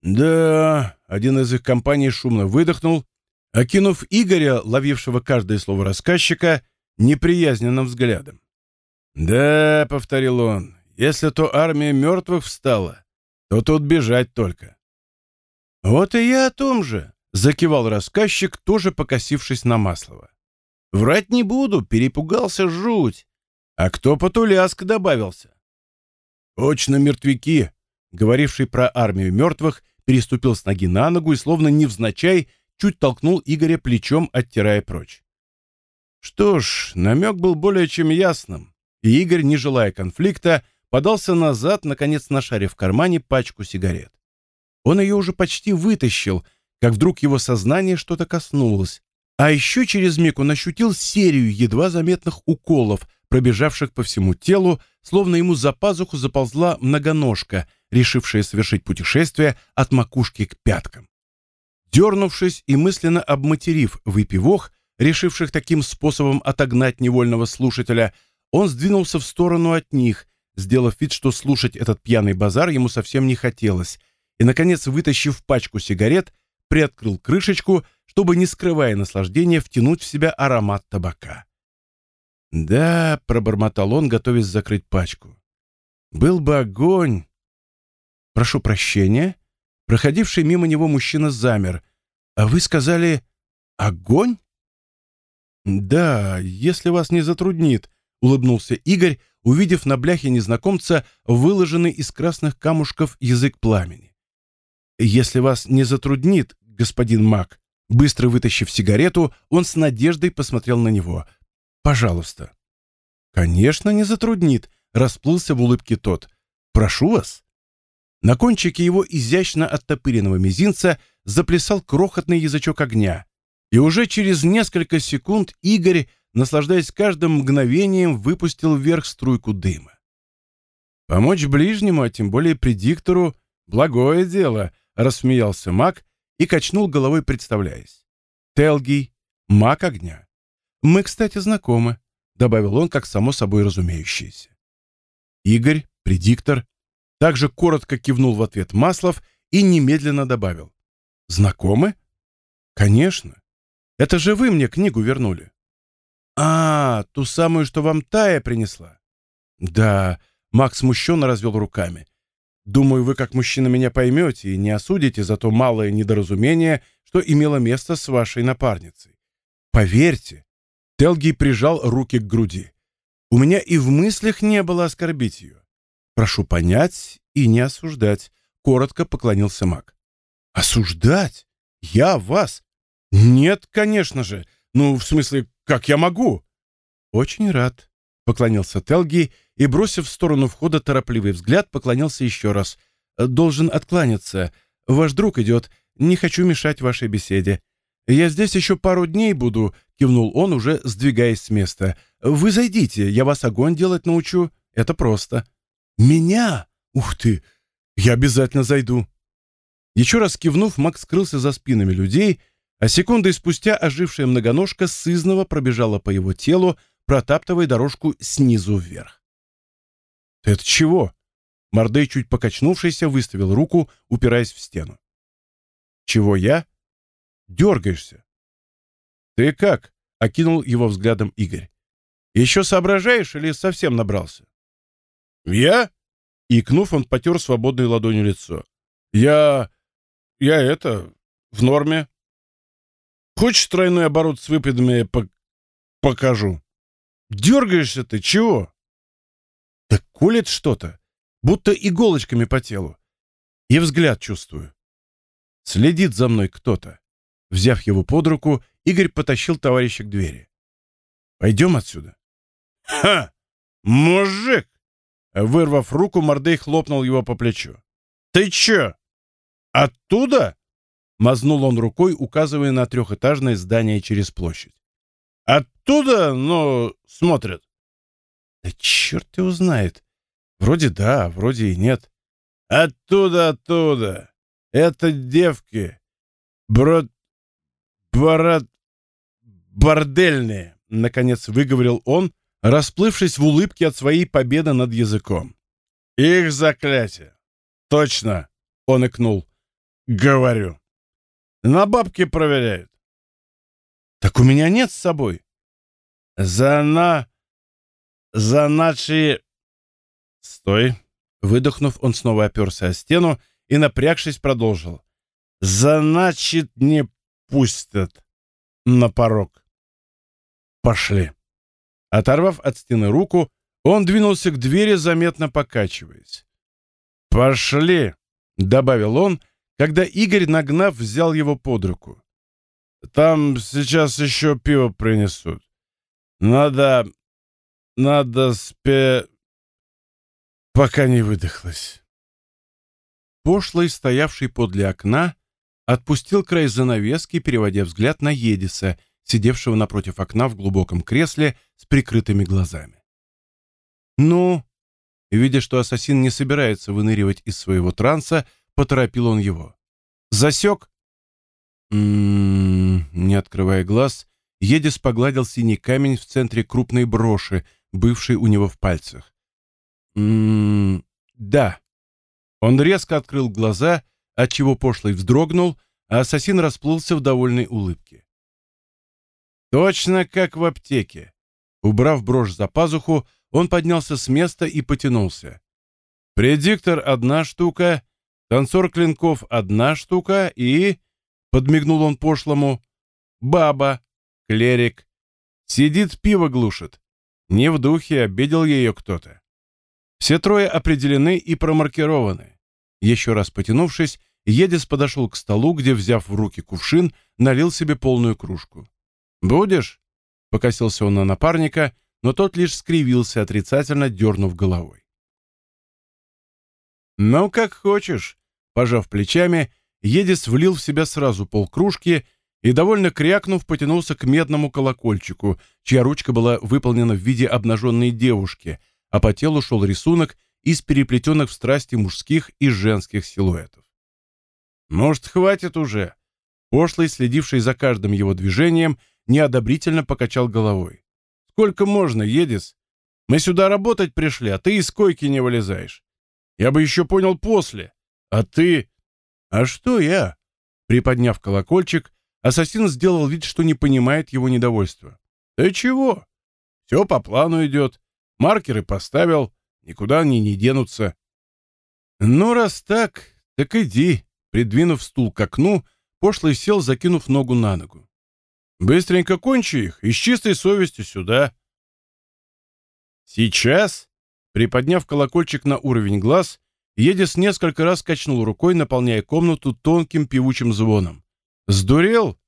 Да, один из их компаний шумно выдохнул, окинув Игоря, ловившего каждое слово рассказчика, неприязненным взглядом. «Да», — повторил он, — «если то армия мертвых встала, то тут бежать только». «Вот и я о том же», — закивал рассказчик, тоже покосившись на Маслова. «Врать не буду, перепугался жуть. А кто по Туляск добавился?» «Точно мертвяки», — говоривший про армию мертвых, переступил с ноги на ногу и, словно невзначай, чуть толкнул Игоря плечом, оттирая прочь. Что ж, намек был более чем ясным и Игорь, не желая конфликта, подался назад, наконец нашарив в кармане пачку сигарет. Он ее уже почти вытащил, как вдруг его сознание что-то коснулось. А еще через миг он ощутил серию едва заметных уколов, пробежавших по всему телу, словно ему за пазуху заползла многоножка, решившая совершить путешествие от макушки к пяткам. Дернувшись и мысленно обматерив выпивох, решивших таким способом отогнать невольного слушателя, он сдвинулся в сторону от них, сделав вид, что слушать этот пьяный базар ему совсем не хотелось, и, наконец, вытащив пачку сигарет, приоткрыл крышечку, чтобы, не скрывая наслаждения, втянуть в себя аромат табака. «Да», — пробормотал он, готовясь закрыть пачку. «Был бы огонь!» «Прошу прощения». Проходивший мимо него мужчина замер. «А вы сказали огонь?» «Да, если вас не затруднит», — улыбнулся Игорь, увидев на бляхе незнакомца выложенный из красных камушков язык пламени. «Если вас не затруднит, господин Мак», быстро вытащив сигарету, он с надеждой посмотрел на него. «Пожалуйста». «Конечно, не затруднит», — расплылся в улыбке тот. «Прошу вас». На кончике его изящно оттопыренного мизинца заплясал крохотный язычок огня, и уже через несколько секунд Игорь наслаждаясь каждым мгновением, выпустил вверх струйку дыма. «Помочь ближнему, а тем более предиктору, благое дело», — рассмеялся маг и качнул головой, представляясь. «Телгий, маг огня. Мы, кстати, знакомы», — добавил он, как само собой разумеющееся. Игорь, предиктор, также коротко кивнул в ответ Маслов и немедленно добавил. «Знакомы? Конечно. Это же вы мне книгу вернули. «А, ту самую, что вам Тая принесла?» «Да», — Макс смущенно развел руками. «Думаю, вы как мужчина меня поймете и не осудите за то малое недоразумение, что имело место с вашей напарницей. Поверьте». Телги прижал руки к груди. «У меня и в мыслях не было оскорбить ее. Прошу понять и не осуждать», — коротко поклонился Мак. «Осуждать? Я вас? Нет, конечно же. Ну, в смысле, как я могу?» «Очень рад», — поклонился Телги и, бросив в сторону входа торопливый взгляд, поклонился еще раз. «Должен откланяться. Ваш друг идет. Не хочу мешать вашей беседе. Я здесь еще пару дней буду», — кивнул он, уже сдвигаясь с места. «Вы зайдите, я вас огонь делать научу. Это просто». «Меня? Ух ты! Я обязательно зайду». Еще раз кивнув, Макс скрылся за спинами людей, — а секундой спустя ожившая многоножка сызново пробежала по его телу, протаптывая дорожку снизу вверх. это чего?» Мордей, чуть покачнувшийся, выставил руку, упираясь в стену. «Чего я?» «Дергаешься». «Ты как?» — окинул его взглядом Игорь. «Еще соображаешь или совсем набрался?» «Я?» — икнув, он потер свободной ладонью лицо. «Я... я это... в норме. Хочешь тройной оборот с выпадами по... покажу?» «Дергаешься ты, чего?» «Да колет что-то, будто иголочками по телу. И взгляд чувствую. Следит за мной кто-то. Взяв его под руку, Игорь потащил товарища к двери. «Пойдем отсюда». «Ха! Мужик!» Вырвав руку, Мордей хлопнул его по плечу. «Ты чё? Оттуда?» Мазнул он рукой, указывая на трехэтажное здание через площадь. «Оттуда, но смотрят». «Да черт его знает. Вроде да, вроде и нет». «Оттуда, оттуда. Это девки. Брод... Барат... бордельные», — наконец выговорил он, расплывшись в улыбке от своей победы над языком. «Их заклятие. Точно!» — он икнул. «Говорю. На бабки проверяют». «Так у меня нет с собой». «За на... за наши...» «Стой!» Выдохнув, он снова оперся о стену и, напрягшись, продолжил. «Значит, не пустят на порог. Пошли». Оторвав от стены руку, он двинулся к двери, заметно покачиваясь. «Пошли!» — добавил он, когда Игорь, нагнав, взял его под руку. «Там сейчас еще пиво принесут. Надо... надо спе... пока не выдохлась». Пошлый, стоявший подле окна, отпустил край занавески, переводя взгляд на Едиса, сидевшего напротив окна в глубоком кресле с прикрытыми глазами. «Ну?» Видя, что ассасин не собирается выныривать из своего транса, поторопил он его. «Засек?» «М-м-м...» Не открывая глаз, Едис погладил синий камень в центре крупной броши, бывшей у него в пальцах. «М-м-м... Да». Он резко открыл глаза, отчего пошлый вздрогнул, а ассасин расплылся в довольной улыбке. Точно как в аптеке. Убрав брошь за пазуху, он поднялся с места и потянулся. Предиктор — одна штука, танцор клинков — одна штука и... Подмигнул он пошлому. Баба, клерик. Сидит, пиво глушит. Не в духе, обидел ее кто-то. Все трое определены и промаркированы. Еще раз потянувшись, Едис подошел к столу, где, взяв в руки кувшин, налил себе полную кружку. «Будешь?» — покосился он на напарника, но тот лишь скривился, отрицательно дернув головой. «Ну, как хочешь», — пожав плечами, Едис влил в себя сразу полкружки и, довольно крякнув, потянулся к медному колокольчику, чья ручка была выполнена в виде обнаженной девушки, а по телу шел рисунок из переплетенных в страсти мужских и женских силуэтов. «Может, хватит уже?» Пошлый, следивший за каждым его движением, — неодобрительно покачал головой. «Сколько можно, Едис? Мы сюда работать пришли, а ты из койки не вылезаешь. Я бы еще понял после. А ты...» «А что я?» Приподняв колокольчик, ассасин сделал вид, что не понимает его недовольства. «Да чего? Все по плану идет. Маркеры поставил, никуда они не денутся». «Ну, раз так, так иди», придвинув стул к окну, пошлый сел, закинув ногу на ногу. Быстренько кончи их и с чистой совестью сюда. Сейчас, приподняв колокольчик на уровень глаз, Едис несколько раз качнул рукой, наполняя комнату тонким певучим звоном. «Сдурел?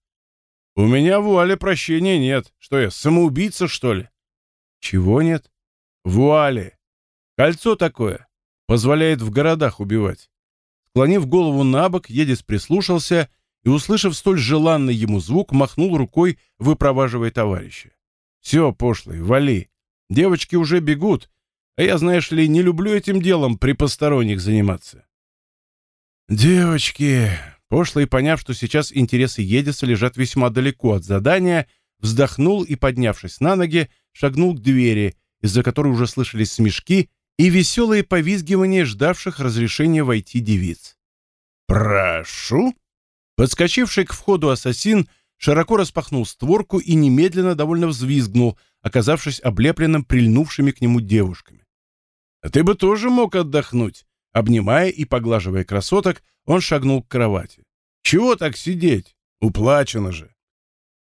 У меня в вуале прощения нет. Что я, самоубийца, что ли?» «Чего нет?» «Вуале. Кольцо такое. Позволяет в городах убивать». Склонив голову на бок, Едис прислушался и, услышав столь желанный ему звук, махнул рукой, выпроваживая товарища. «Все, пошлый, вали. Девочки уже бегут, а я, знаешь ли, не люблю этим делом при посторонних заниматься». «Девочки!» Пошлый, поняв, что сейчас интересы Едиса лежат весьма далеко от задания, вздохнул и, поднявшись на ноги, шагнул к двери, из-за которой уже слышались смешки и веселые повизгивания ждавших разрешения войти девиц. «Прошу!» Подскочивший к входу ассасин широко распахнул створку и немедленно довольно взвизгнул, оказавшись облепленным прильнувшими к нему девушками. «А ты бы тоже мог отдохнуть!» Обнимая и поглаживая красоток, он шагнул к кровати. «Чего так сидеть? Уплачено же!»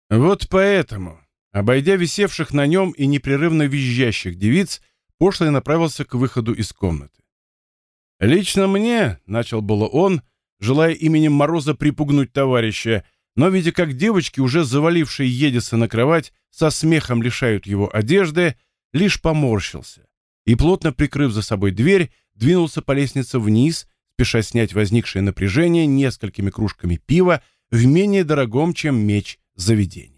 Вот поэтому, обойдя висевших на нем и непрерывно визжащих девиц, пошлый направился к выходу из комнаты. «Лично мне», — начал было он, желая именем Мороза припугнуть товарища, но, видя, как девочки, уже завалившие Едиса на кровать, со смехом лишают его одежды, лишь поморщился и, плотно прикрыв за собой дверь, двинулся по лестнице вниз, спеша снять возникшее напряжение несколькими кружками пива в менее дорогом, чем меч, заведении.